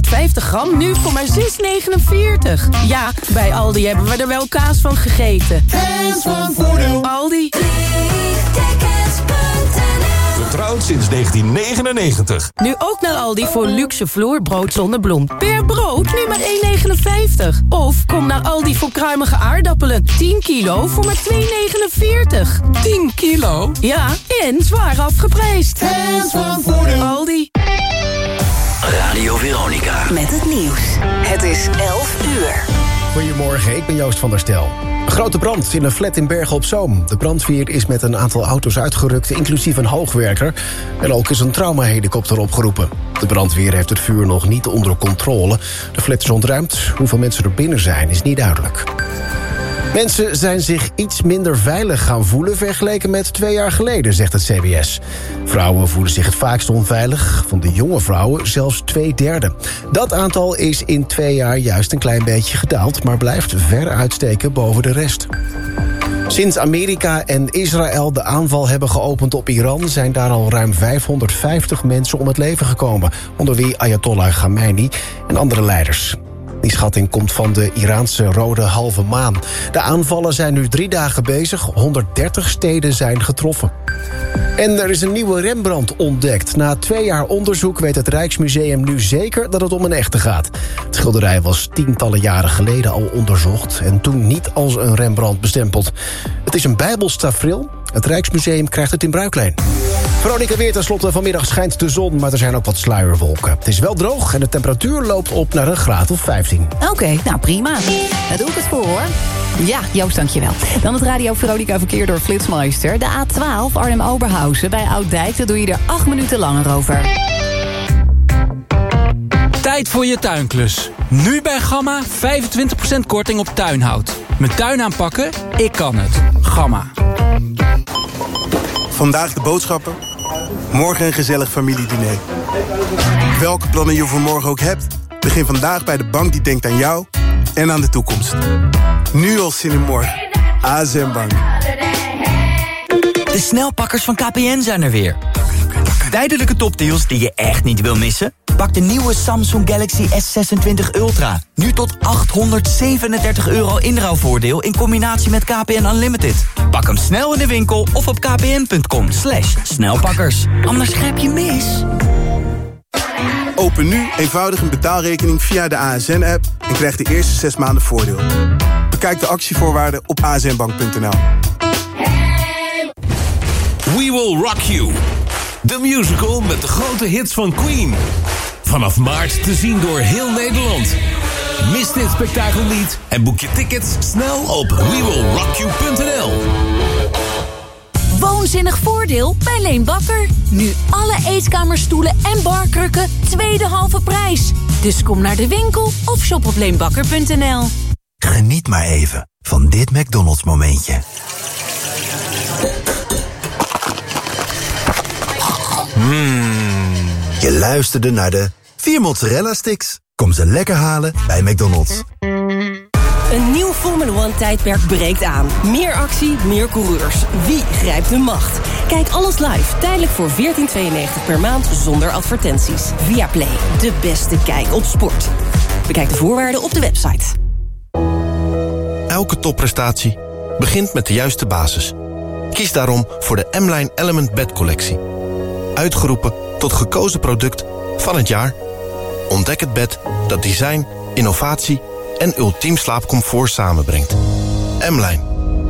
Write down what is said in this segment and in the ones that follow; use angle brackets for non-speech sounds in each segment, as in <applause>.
250 gram nu voor maar 6,49. Ja, bij Aldi hebben we er wel kaas van gegeten. Hands van Voordeel. Aldi. Vertrouwd sinds 1999. Nu ook naar Aldi voor luxe vloerbrood zonder bloem. Per brood nu maar 1,59. Of kom naar Aldi voor kruimige aardappelen. 10 kilo voor maar 2,49. 10 kilo? Ja, en zwaar afgeprijsd. Hands van Voordeel. Aldi. Radio Veronica. Met het nieuws. Het is 11 uur. Goedemorgen, ik ben Joost van der Stel. Een grote brand in een flat in Bergen op Zoom. De brandweer is met een aantal auto's uitgerukt, inclusief een hoogwerker. En ook is een traumahelikopter opgeroepen. De brandweer heeft het vuur nog niet onder controle. De flat is ontruimd. Hoeveel mensen er binnen zijn, is niet duidelijk. Mensen zijn zich iets minder veilig gaan voelen... vergeleken met twee jaar geleden, zegt het CBS. Vrouwen voelen zich het vaakst onveilig. Van de jonge vrouwen zelfs twee derde. Dat aantal is in twee jaar juist een klein beetje gedaald... maar blijft ver uitsteken boven de rest. Sinds Amerika en Israël de aanval hebben geopend op Iran... zijn daar al ruim 550 mensen om het leven gekomen... onder wie Ayatollah Khamenei en andere leiders. Die schatting komt van de Iraanse rode halve maan. De aanvallen zijn nu drie dagen bezig. 130 steden zijn getroffen. En er is een nieuwe Rembrandt ontdekt. Na twee jaar onderzoek weet het Rijksmuseum nu zeker dat het om een echte gaat. Het schilderij was tientallen jaren geleden al onderzocht... en toen niet als een Rembrandt bestempeld. Het is een bijbelstafril. Het Rijksmuseum krijgt het in bruikleen. Veronica weer tenslotte. Vanmiddag schijnt de zon, maar er zijn ook wat sluierwolken. Het is wel droog en de temperatuur loopt op naar een graad of 15. Oké, nou prima. Daar doe ik het voor hoor. Ja, Joost, dankjewel. Dan het Radio Veronica verkeer door Flitsmeister. De A12 Arnhem-Oberhausen bij Ouddijk. Daar doe je er acht minuten langer over. Tijd voor je tuinklus. Nu bij Gamma 25% korting op tuinhout. Met tuin aanpakken? Ik kan het. Gamma. Vandaag de boodschappen. Morgen een gezellig familiediner. Welke plannen je voor morgen ook hebt... begin vandaag bij de bank die denkt aan jou en aan de toekomst. Nu al zin in morgen. ASM Bank. De snelpakkers van KPN zijn er weer. Tijdelijke topdeals die je echt niet wil missen? Pak de nieuwe Samsung Galaxy S26 Ultra. Nu tot 837 euro inruilvoordeel in combinatie met KPN Unlimited. Pak hem snel in de winkel of op kpn.com slash snelpakkers. Anders grijp je mis. Open nu eenvoudig een betaalrekening via de ASN-app... en krijg de eerste zes maanden voordeel. Bekijk de actievoorwaarden op asnbank.nl. We Will Rock You. De musical met de grote hits van Queen. Vanaf maart te zien door heel Nederland. Mis dit spektakel niet en boek je tickets snel op wewillrockyou.nl. Woonzinnig voordeel bij Leen Bakker. Nu alle eetkamerstoelen en barkrukken tweede halve prijs. Dus kom naar de winkel of shop op leenbakker.nl. Geniet maar even van dit McDonald's momentje. Mmm. Je luisterde naar de vier mozzarella sticks. Kom ze lekker halen bij McDonald's. Een nieuw Formula One tijdperk breekt aan. Meer actie, meer coureurs. Wie grijpt de macht? Kijk alles live, tijdelijk voor 14,92 per maand zonder advertenties. Via Play, de beste kijk op sport. Bekijk de voorwaarden op de website. Elke topprestatie begint met de juiste basis. Kies daarom voor de M-Line Element Bed Collectie. Uitgeroepen tot gekozen product van het jaar. Ontdek het bed dat design, innovatie en ultiem slaapcomfort samenbrengt. M-Line.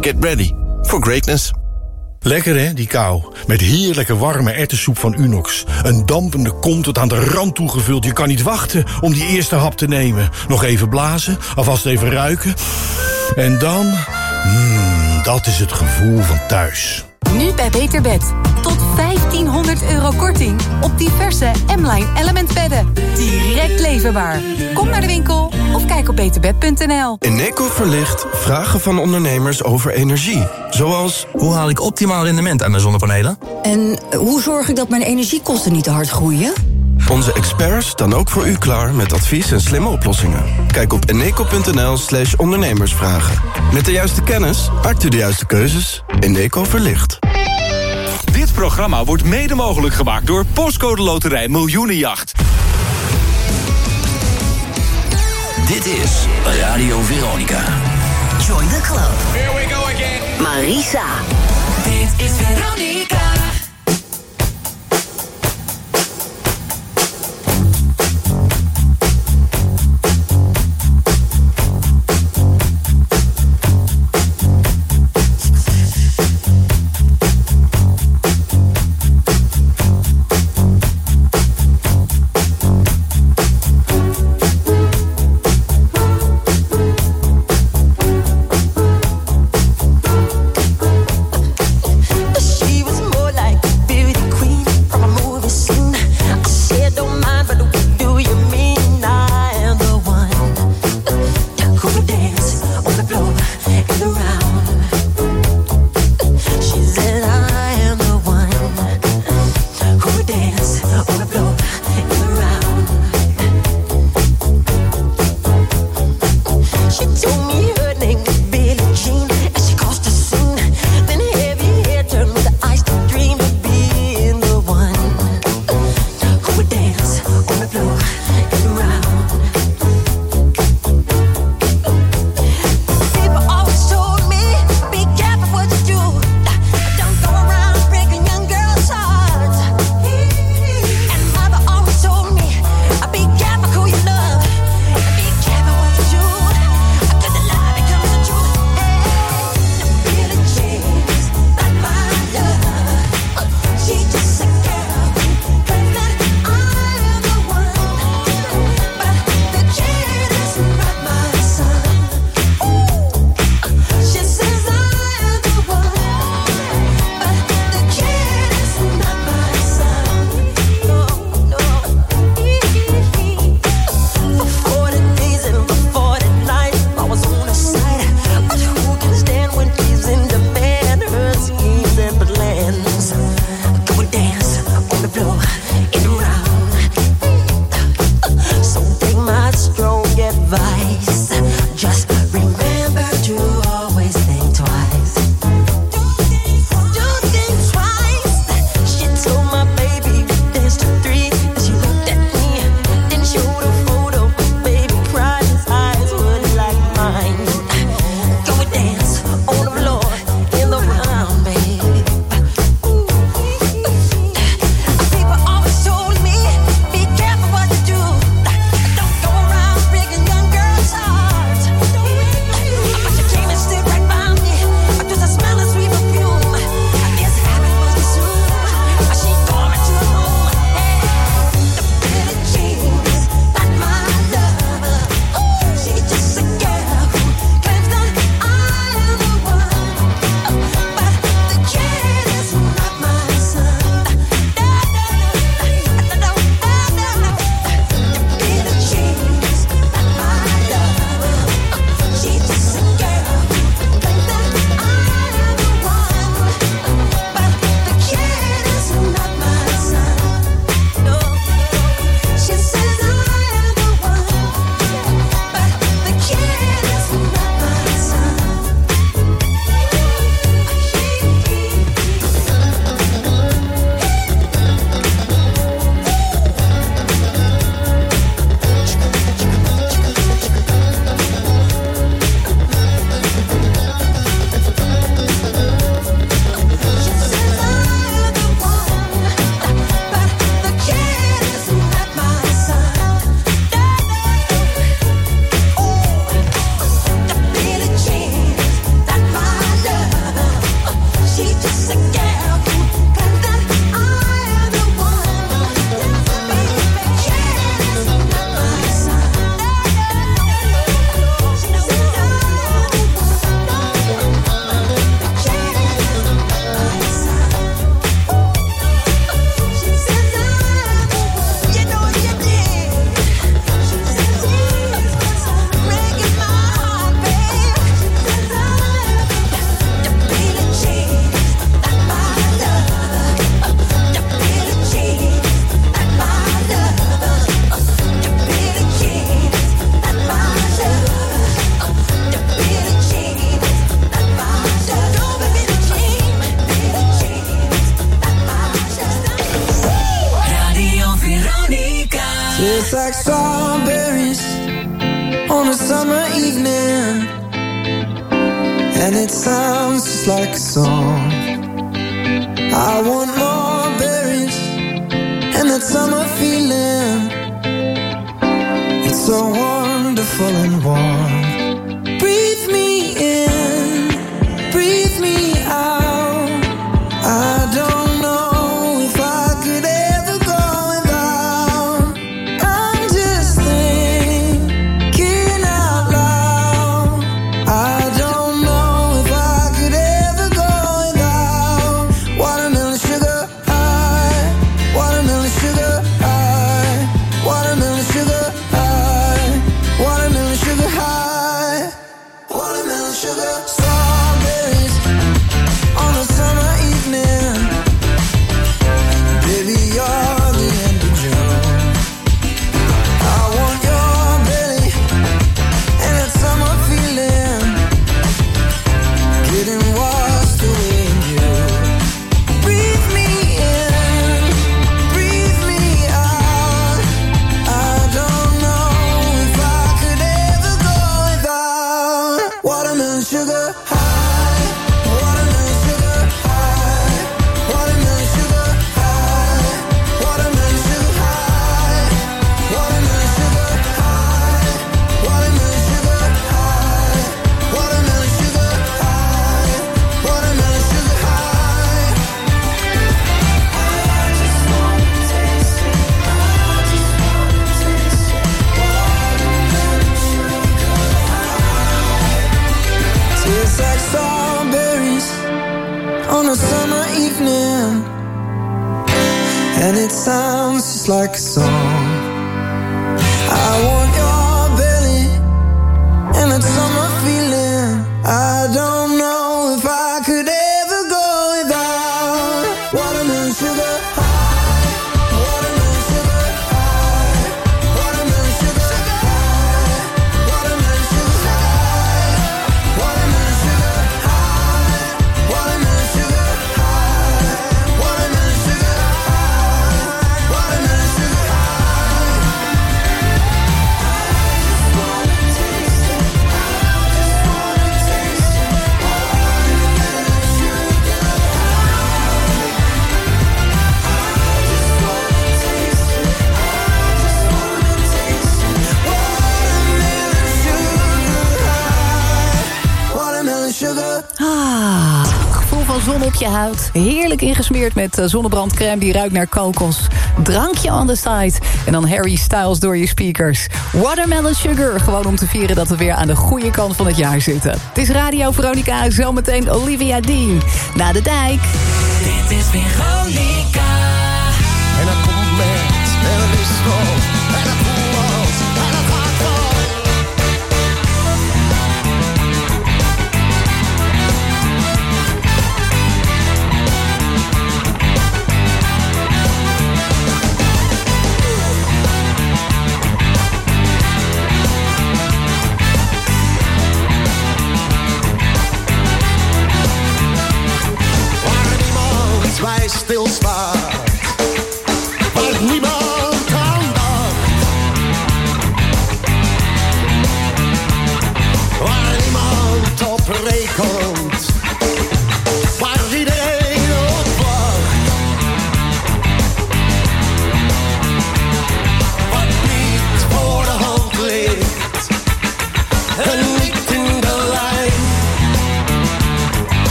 Get ready for greatness. Lekker hè, die kou. Met heerlijke warme ertessoep van Unox. Een dampende kom tot aan de rand toegevuld. Je kan niet wachten om die eerste hap te nemen. Nog even blazen, alvast even ruiken. En dan... Mmm, dat is het gevoel van thuis. Nu bij Beterbed. Tot 1500 euro korting op diverse M-Line Element bedden. Direct leverbaar. Kom naar de winkel of kijk op beterbed.nl. Eneco verlicht vragen van ondernemers over energie. Zoals, hoe haal ik optimaal rendement aan mijn zonnepanelen? En hoe zorg ik dat mijn energiekosten niet te hard groeien? Onze experts dan ook voor u klaar met advies en slimme oplossingen. Kijk op eneco.nl slash ondernemersvragen. Met de juiste kennis maakt u de juiste keuzes. Eneco verlicht. Dit programma wordt mede mogelijk gemaakt door Postcode Loterij Miljoenenjacht. Dit is Radio Veronica. Join the club. Here we go again. Marisa. Dit is Veronica. ingesmeerd met eh, zonnebrandcrème die ruikt naar kokos. Drankje on the side. En dan Harry Styles door je speakers. Watermelon Sugar. Gewoon om te vieren dat we weer aan de goede kant van het jaar zitten. Het is Radio Veronica. Zometeen Olivia Dean. Na de dijk. Dit is Veronica.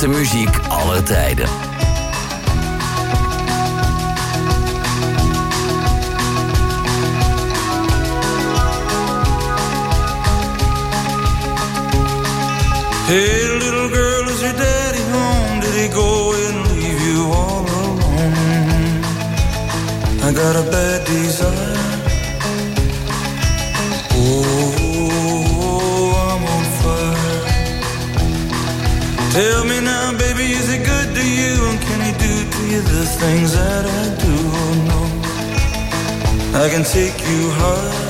beste muziek aller tijden. Hey little girl, is your daddy home? Did he go and leave you all alone? I got a bad desire. Oh, oh, oh I'm on fire. Tell me now. Things that I do? Oh. I can take you high.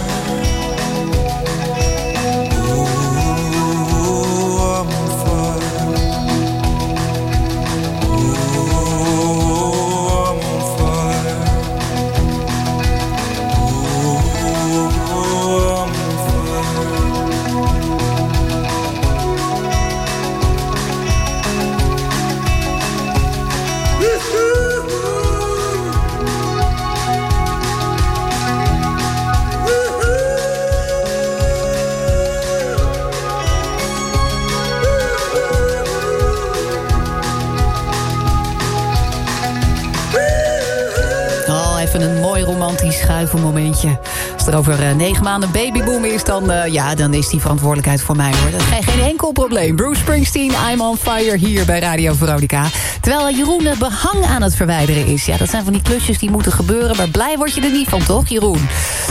um momentje. Als er over eh, negen maanden babyboom is, dan, eh, ja, dan is die verantwoordelijkheid voor mij hoor. Dat is geen, enkel probleem. Bruce Springsteen, I'm on fire hier bij Radio Veronica. Terwijl Jeroen het behang aan het verwijderen is. Ja, dat zijn van die klusjes die moeten gebeuren. Maar blij word je er niet van, toch, Jeroen?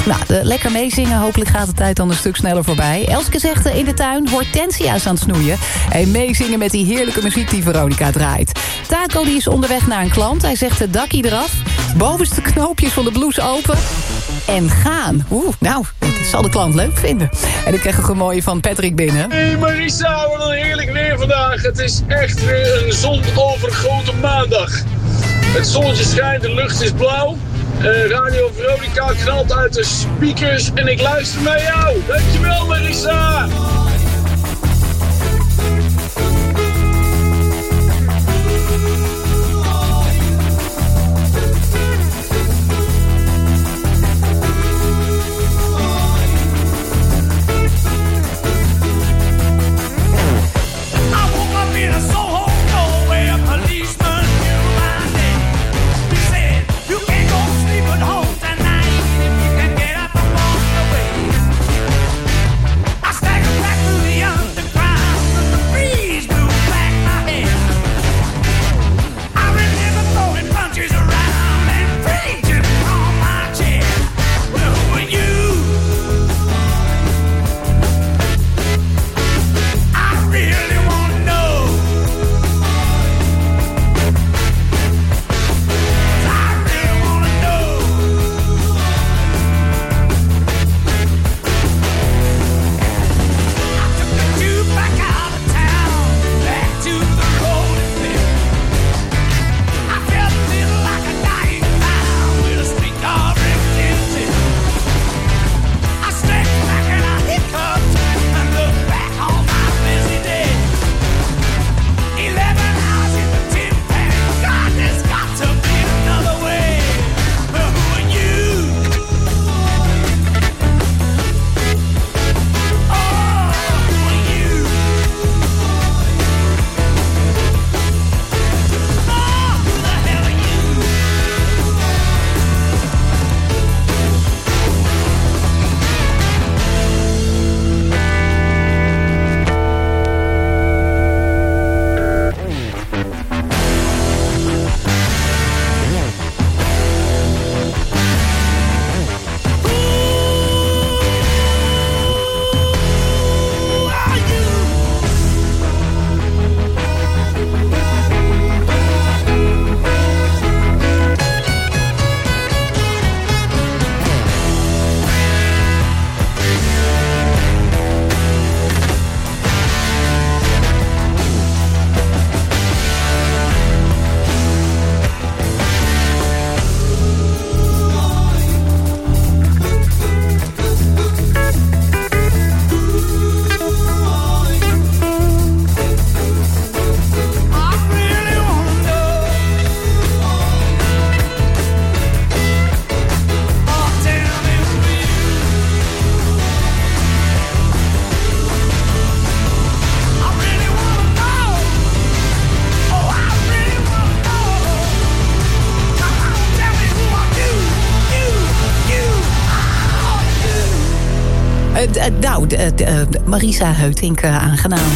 Nou, de, lekker meezingen. Hopelijk gaat de tijd dan een stuk sneller voorbij. Elske zegt eh, in de tuin hortensia's aan het snoeien. En meezingen met die heerlijke muziek die Veronica draait. Taco die is onderweg naar een klant. Hij zegt het dakkie eraf. Bovenste knoopjes van de blouse open. En gaan. Oeh, nou, dat zal de klant leuk vinden. En ik krijg een mooie van Patrick binnen. Hey Marissa, wat een heerlijk weer vandaag. Het is echt weer een zonovergoten maandag. Het zonnetje schijnt, de lucht is blauw. Eh, Radio Veronica knalt uit de speakers en ik luister naar jou. Dankjewel Marissa. De, de- Marisa Heutink, eh, aangenaam.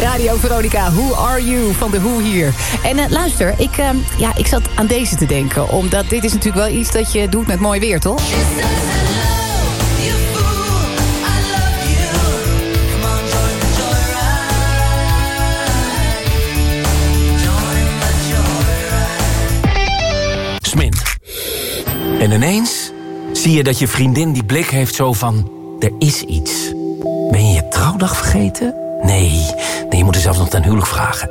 Radio Veronica, Who Are You van de Who hier. En eh, luister, ik, eh, ja, ik zat aan deze te denken. Omdat dit is natuurlijk wel iets dat je doet met mooi weer, toch? Smint. En ineens zie je dat je vriendin die blik heeft zo van... er is iets. Trouwdag vergeten? Nee, nee je moet er zelfs nog ten huwelijk vragen.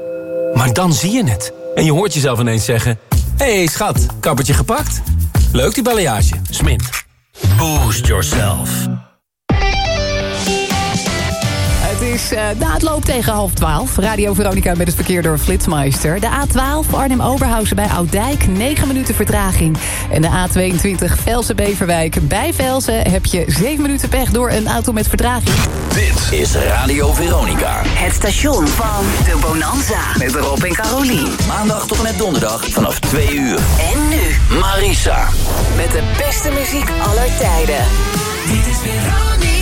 Maar dan zie je het. En je hoort jezelf ineens zeggen... Hé hey, schat, kappertje gepakt? Leuk die balayage. Smint. Boost yourself. Is na het loop tegen half twaalf. Radio Veronica met het verkeer door Flitsmeister. De A12 Arnhem-Oberhausen bij Oudijk, 9 minuten vertraging. En de A22 Velsen-Beverwijk. Bij Velsen heb je 7 minuten pech door een auto met vertraging. Dit is Radio Veronica. Het station van de Bonanza. Met Rob en Carolien. Maandag tot en met donderdag vanaf 2 uur. En nu Marisa. met de beste muziek aller tijden. Dit is Veronica,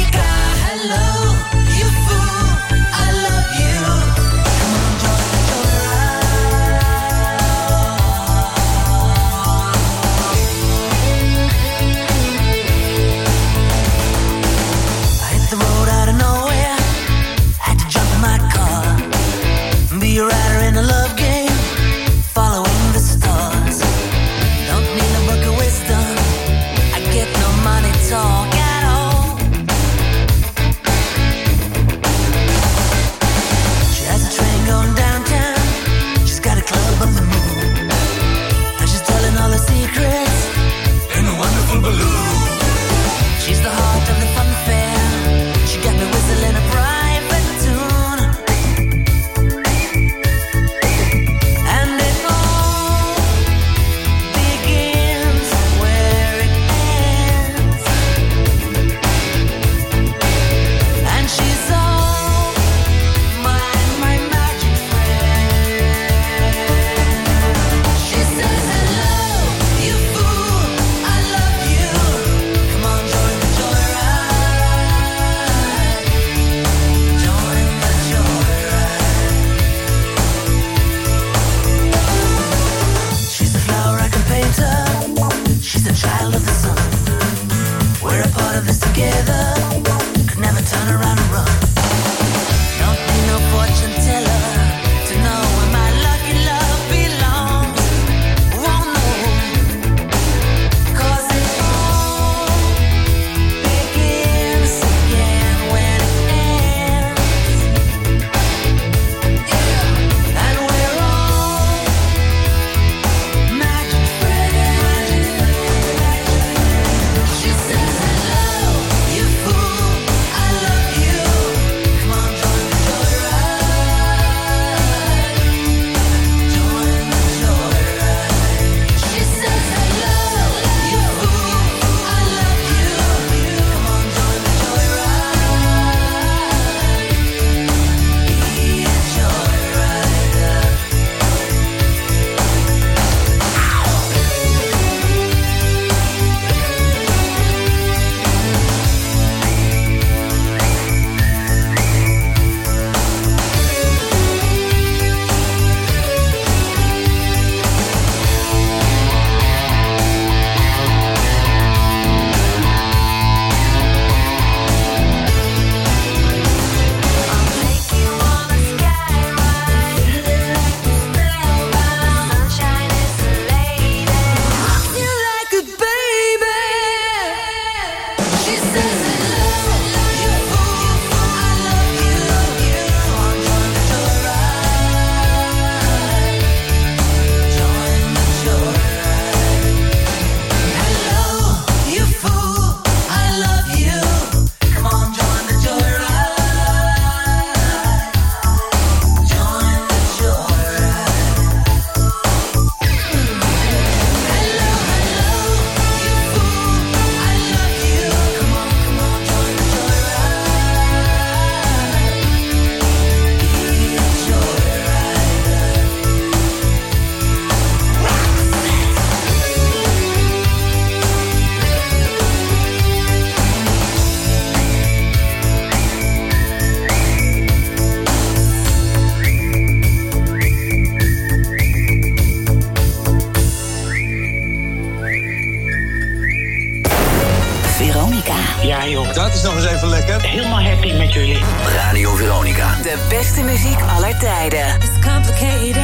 nog eens even lekker. Helemaal happy met jullie. Radio Veronica. De beste muziek aller tijden. It's complicated,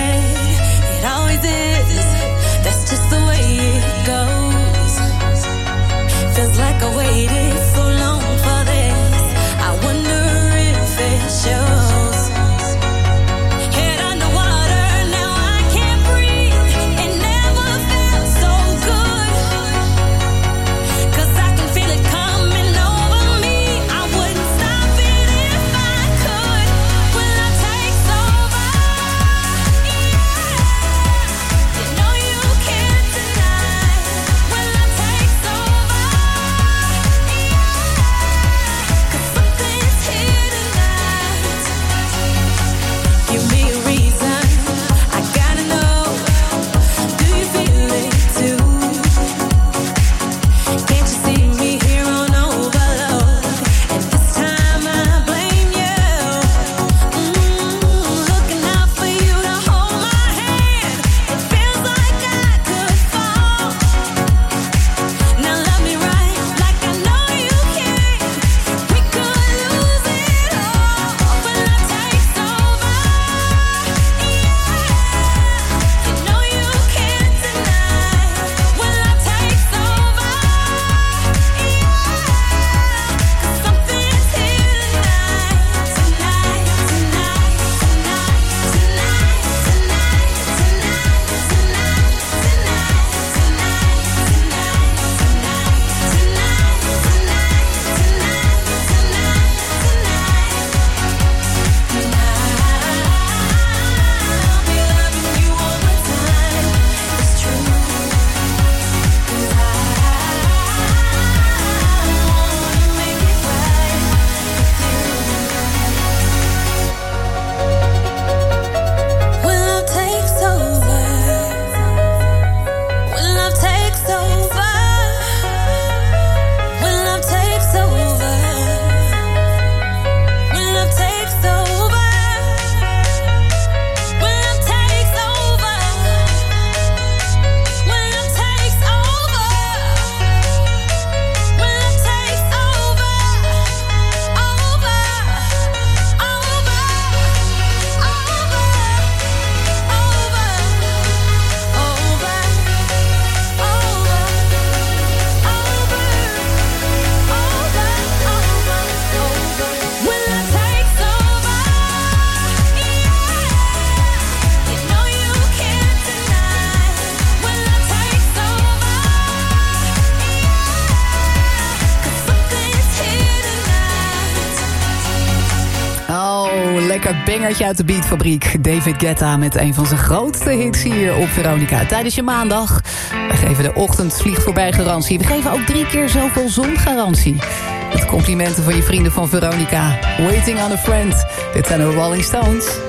it always is. That's just the way it goes. Feels like I waited so long for this. I wonder if it shows. Uit de beatfabriek. David Guetta met een van zijn grootste hits hier op Veronica. Tijdens je maandag. We geven de ochtendvlieg voorbij garantie. We geven ook drie keer zoveel zongarantie. Met complimenten van je vrienden van Veronica. Waiting on a friend. Dit zijn de Rolling Stones.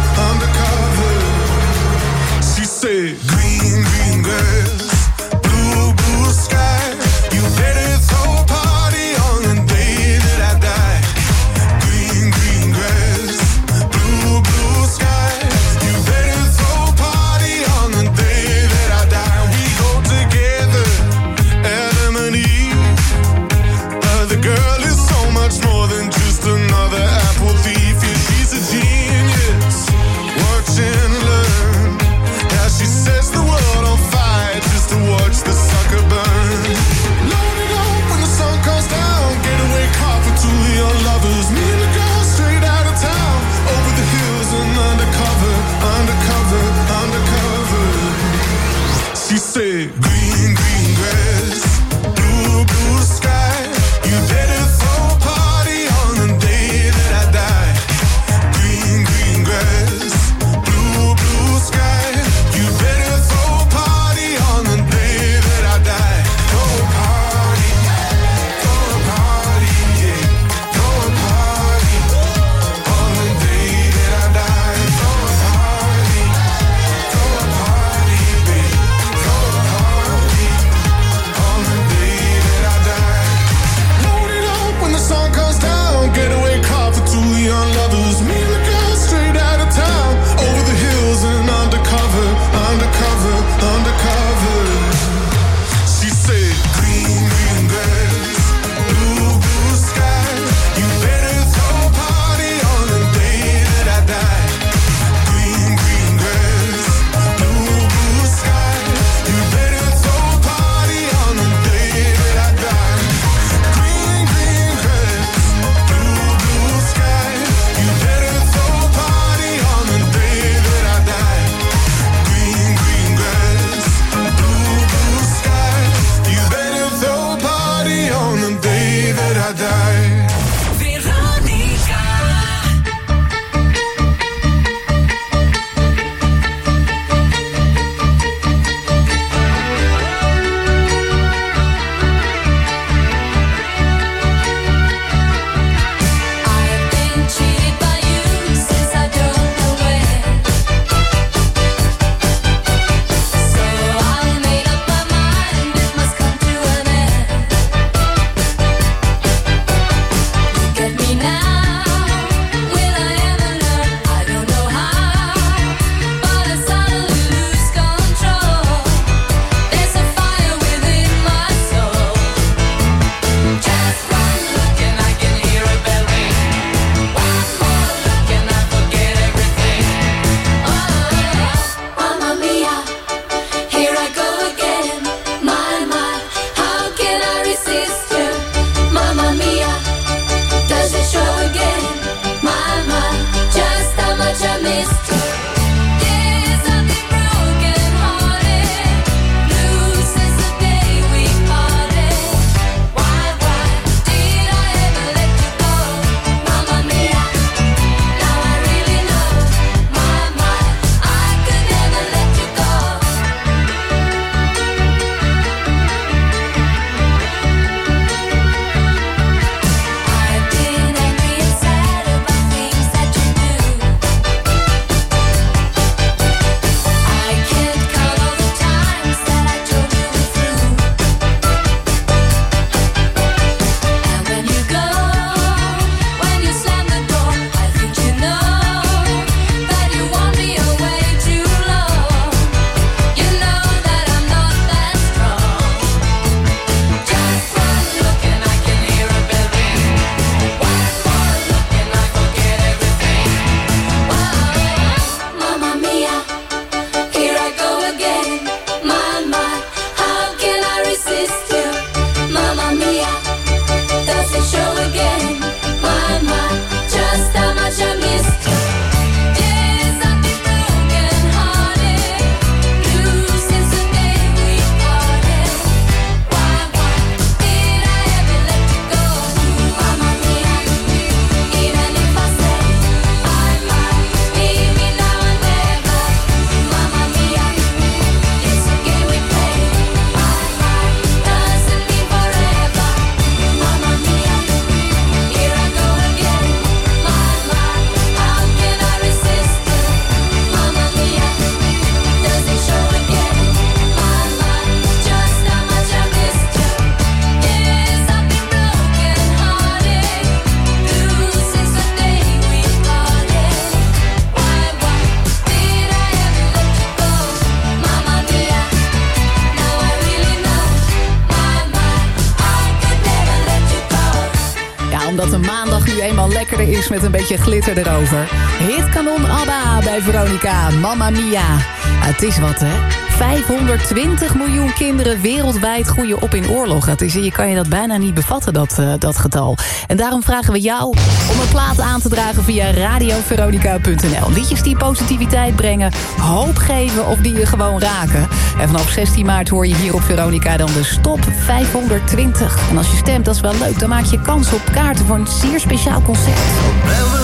Een maandag nu eenmaal lekkerder is met een beetje glitter erover. Hitkanon ABBA bij Veronica, Mamma Mia. Het is wat, hè? 520 miljoen kinderen wereldwijd groeien op in oorlog. Dat is, je kan je dat bijna niet bevatten, dat, eh, dat getal. En daarom vragen we jou om een plaat aan te dragen via radioveronica.nl. Liedjes die positiviteit brengen, hoop geven of die je gewoon raken. En vanaf 16 maart hoor je hier op Veronica dan de stop 520. En als je stemt, dat is wel leuk, dan maak je kans op kaarten voor een zeer speciaal concert.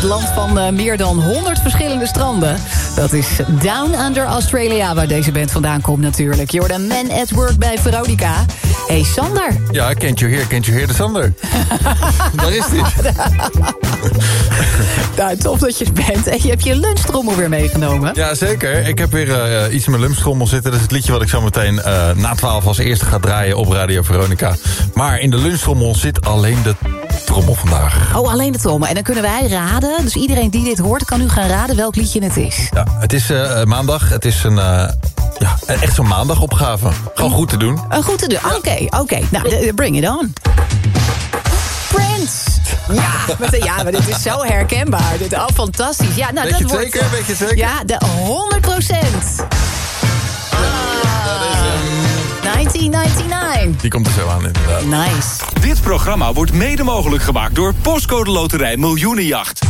Het land van eh, meer dan 100 verschillende stranden. Dat is Down Under Australia, waar deze band vandaan komt natuurlijk. Jordan Man at Work bij Veronica. Hey Sander. Ja, can't you hear, can't you hear de Sander? <laughs> Daar is hij. <laughs> nou, tof dat je er bent. En je hebt je lunchtrommel weer meegenomen. Ja, zeker. Ik heb weer eh, iets in mijn lumstrommel zitten. Dat is het liedje wat ik zo meteen eh, na 12 als eerste ga draaien op Radio Veronica. Maar in de lunchtrommel zit alleen de trommel vandaag. Oh, alleen de trommel. En dan kunnen wij raden. Dus iedereen die dit hoort kan nu gaan raden welk liedje het is. Ja, het is eh, maandag. Het is een... eh, ja, echt zo'n maandagopgave. Gewoon goed te doen. Een goed te doen. Oké, oké. Nou, bring it on. Prince. Ja, met de- ja, maar dit is zo herkenbaar. Dit, oh, fantastisch. Ja, nou, Weet je dat het wordt, zeker? Weet je zeker? Ja, de 100 procent. 1999. Die komt er zo aan inderdaad. Nice. Dit programma wordt mede mogelijk gemaakt door Postcode Loterij Miljoenenjacht.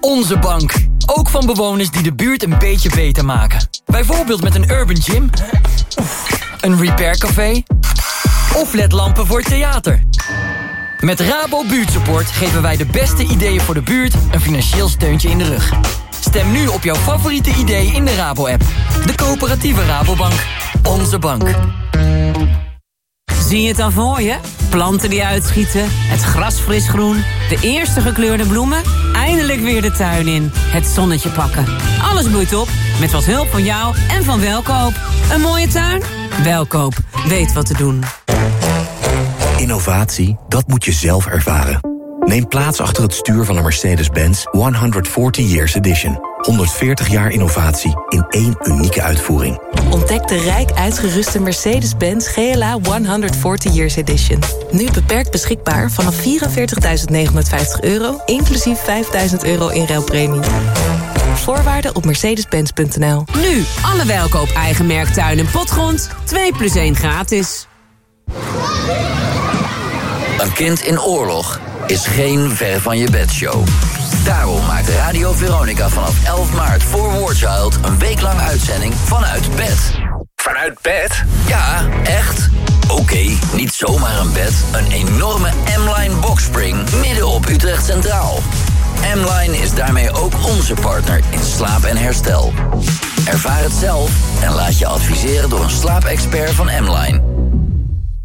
Onze bank. Ook van bewoners die de buurt een beetje beter maken. Bijvoorbeeld met een urban gym. Een repaircafé. Of ledlampen voor het theater. Met Rabo Buurtsupport geven wij de beste ideeën voor de buurt... een financieel steuntje in de rug. Stem nu op jouw favoriete idee in de Rabo-app. De coöperatieve Rabobank. Onze bank. Zie je het dan voor je? Planten die uitschieten, het gras fris groen, de eerste gekleurde bloemen, eindelijk weer de tuin in, het zonnetje pakken. Alles bloeit op, met wat hulp van jou en van Welkoop. Een mooie tuin? Welkoop, weet wat te doen. Innovatie, dat moet je zelf ervaren. Neem plaats achter het stuur van een Mercedes-Benz 140 Years Edition. 140 jaar innovatie in één unieke uitvoering. Ontdek de rijk uitgeruste Mercedes-Benz GLA 140 Years Edition. Nu beperkt beschikbaar vanaf 44.950 euro, inclusief 5.000 euro in ruilpremie. Voorwaarden op mercedes-benz.nl. Nu, alle Welkoop eigen merk tuin en potgrond, 2 plus 1 gratis. Een kind in oorlog is geen ver van je bedshow. Daarom maakt Radio Veronica vanaf 11 maart voor War Child een weeklang uitzending vanuit bed. Vanuit bed? Ja, echt. Oké, niet zomaar een bed. Een enorme M-Line boxspring midden op Utrecht Centraal. M-Line is daarmee ook onze partner in slaap en herstel. Ervaar het zelf en laat je adviseren door een slaapexpert van M-Line.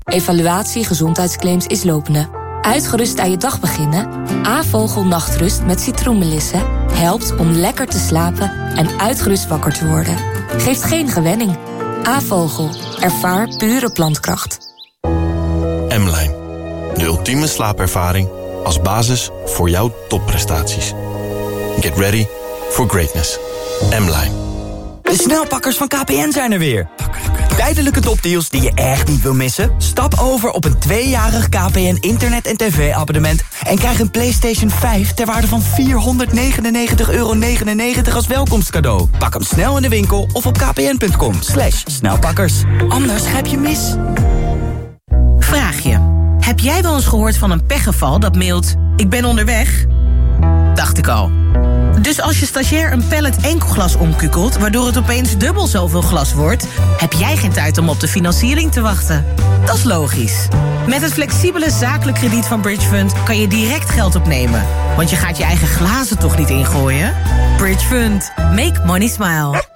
Evaluatie gezondheidsclaims is lopende. Uitgerust aan je dag beginnen? A-vogel nachtrust met citroenmelissen helpt om lekker te slapen en uitgerust wakker te worden. Geeft geen gewenning. A-vogel. Ervaar pure plantkracht. M-Line. De ultieme slaapervaring als basis voor jouw topprestaties. Get ready for greatness. M-Line. De snelpakkers van KPN zijn er weer. Tijdelijke topdeals die je echt niet wil missen? Stap over op een tweejarig KPN internet- en tv-abonnement... en krijg een PlayStation 5 ter waarde van 499,99 euro als welkomstcadeau. Pak hem snel in de winkel of op kpn.com. Slash snelpakkers. Anders grijp je mis. Vraag je. Heb jij wel eens gehoord van een pechgeval dat mailt... ik ben onderweg? Dacht ik al. Dus als je stagiair een pallet enkelglas omkukelt... waardoor het opeens dubbel zoveel glas wordt... heb jij geen tijd om op de financiering te wachten. Dat is logisch. Met het flexibele zakelijk krediet van Bridge Fund... kan je direct geld opnemen. Want je gaat je eigen glazen toch niet ingooien? Bridge Fund. Make money smile.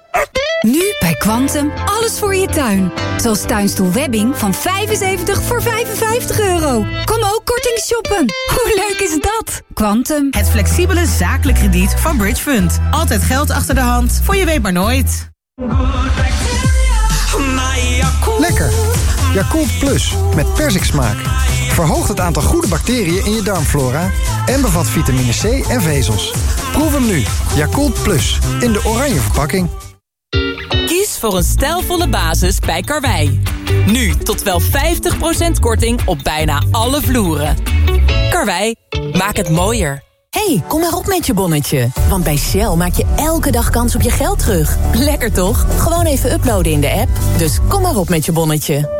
Nu bij Quantum alles voor je tuin. Zoals tuinstoel Webbing van 75 voor 55 euro. Kom ook korting shoppen. Hoe leuk is dat? Quantum. Het flexibele zakelijk krediet van Bridge Fund. Altijd geld achter de hand, voor je weet maar nooit. Lekker. Yakult Plus met persiksmaak. Verhoogt het aantal goede bacteriën in je darmflora en bevat vitamine C en vezels. Proef hem nu. Yakult Plus in de oranje verpakking. Voor een stijlvolle basis bij Karwei. Nu tot wel 50% korting op bijna alle vloeren. Karwei, maak het mooier. hey, kom maar op met je bonnetje. Want bij Shell maak je elke dag kans op je geld terug. Lekker toch? Gewoon even uploaden in de app. Dus kom maar op met je bonnetje.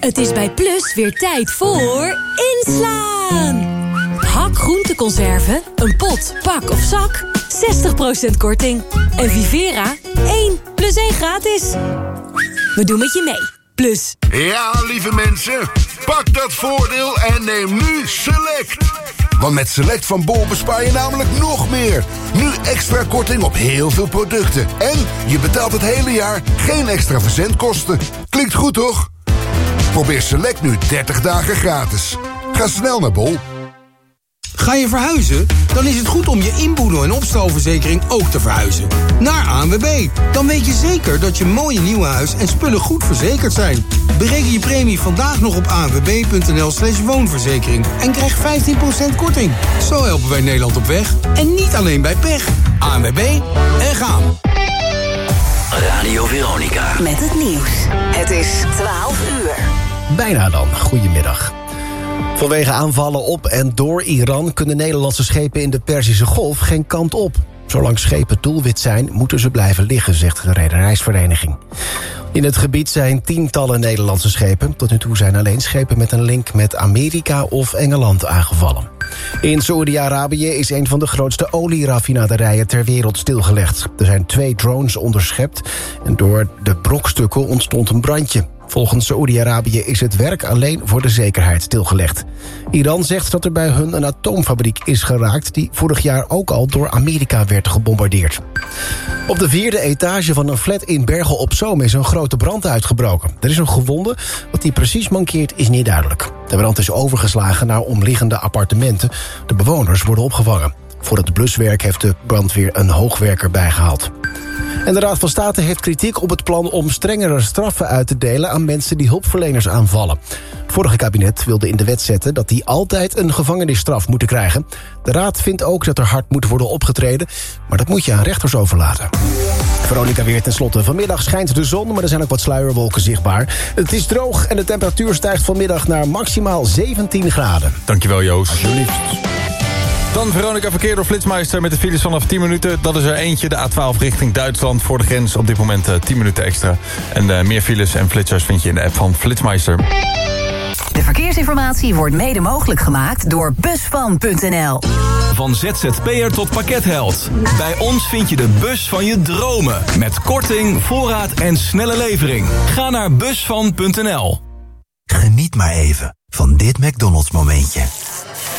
Het is bij Plus weer tijd voor inslaan. Hak groenteconserven, een pot, pak of zak, 60% korting. En Vivera, 1 plus 1 gratis. We doen met je mee. Plus. Ja, lieve mensen, pak dat voordeel en neem nu Select. Want met Select van Bol bespaar je namelijk nog meer. Nu extra korting op heel veel producten. En je betaalt het hele jaar geen extra verzendkosten. Klinkt goed, toch? Probeer Select nu 30 dagen gratis. Ga snel naar Bol. Ga je verhuizen? Dan is het goed om je inboedel- en opstalverzekering ook te verhuizen. Naar ANWB. Dan weet je zeker dat je mooie nieuwe huis en spullen goed verzekerd zijn. Bereken je premie vandaag nog op anwb.nl slash woonverzekering. En krijg 15% korting. Zo helpen wij Nederland op weg. En niet alleen bij pech. ANWB en gaan. Radio Veronica. Met het nieuws. Het is 12 uur. Bijna dan. Goedemiddag. Vanwege aanvallen op en door Iran kunnen Nederlandse schepen in de Perzische Golf geen kant op. Zolang schepen doelwit zijn, moeten ze blijven liggen, zegt de rederijsvereniging. In het gebied zijn tientallen Nederlandse schepen. Tot nu toe zijn alleen schepen met een link met Amerika of Engeland aangevallen. In Saoedi-Arabië is een van de grootste olieraffinaderijen ter wereld stilgelegd. Er zijn twee drones onderschept en door de brokstukken ontstond een brandje. Volgens Saoedi-Arabië is het werk alleen voor de zekerheid stilgelegd. Iran zegt dat er bij hun een atoomfabriek is geraakt... die vorig jaar ook al door Amerika werd gebombardeerd. Op de vierde etage van een flat in Bergen op Zoom is een grote brand uitgebroken. Er is een gewonde. Wat die precies mankeert is niet duidelijk. De brand is overgeslagen naar omliggende appartementen. De bewoners worden opgevangen. Voor het bluswerk heeft de brandweer een hoogwerker bijgehaald. En de Raad van State heeft kritiek op het plan om strengere straffen uit te delen aan mensen die hulpverleners aanvallen. Vorige kabinet wilde in de wet zetten dat die altijd een gevangenisstraf moeten krijgen. De Raad vindt ook dat er hard moet worden opgetreden, maar dat moet je aan rechters overlaten. Veronica weer tenslotte. Vanmiddag schijnt de zon, maar er zijn ook wat sluierwolken zichtbaar. Het is droog en de temperatuur stijgt vanmiddag naar maximaal 17 graden. Dankjewel Joost. Dan Veronica Verkeer door Flitsmeister met de files vanaf 10 minuten. Dat is er eentje, de A12 richting Duitsland voor de grens. Op dit moment eh, 10 minuten extra. En eh, meer files en flitsers vind je in de app van Flitsmeister. De verkeersinformatie wordt mede mogelijk gemaakt door Busvan.nl. Van ZZP'er tot pakketheld. Bij ons vind je de bus van je dromen. Met korting, voorraad en snelle levering. Ga naar busvan.nl. Geniet maar even van dit McDonald's momentje.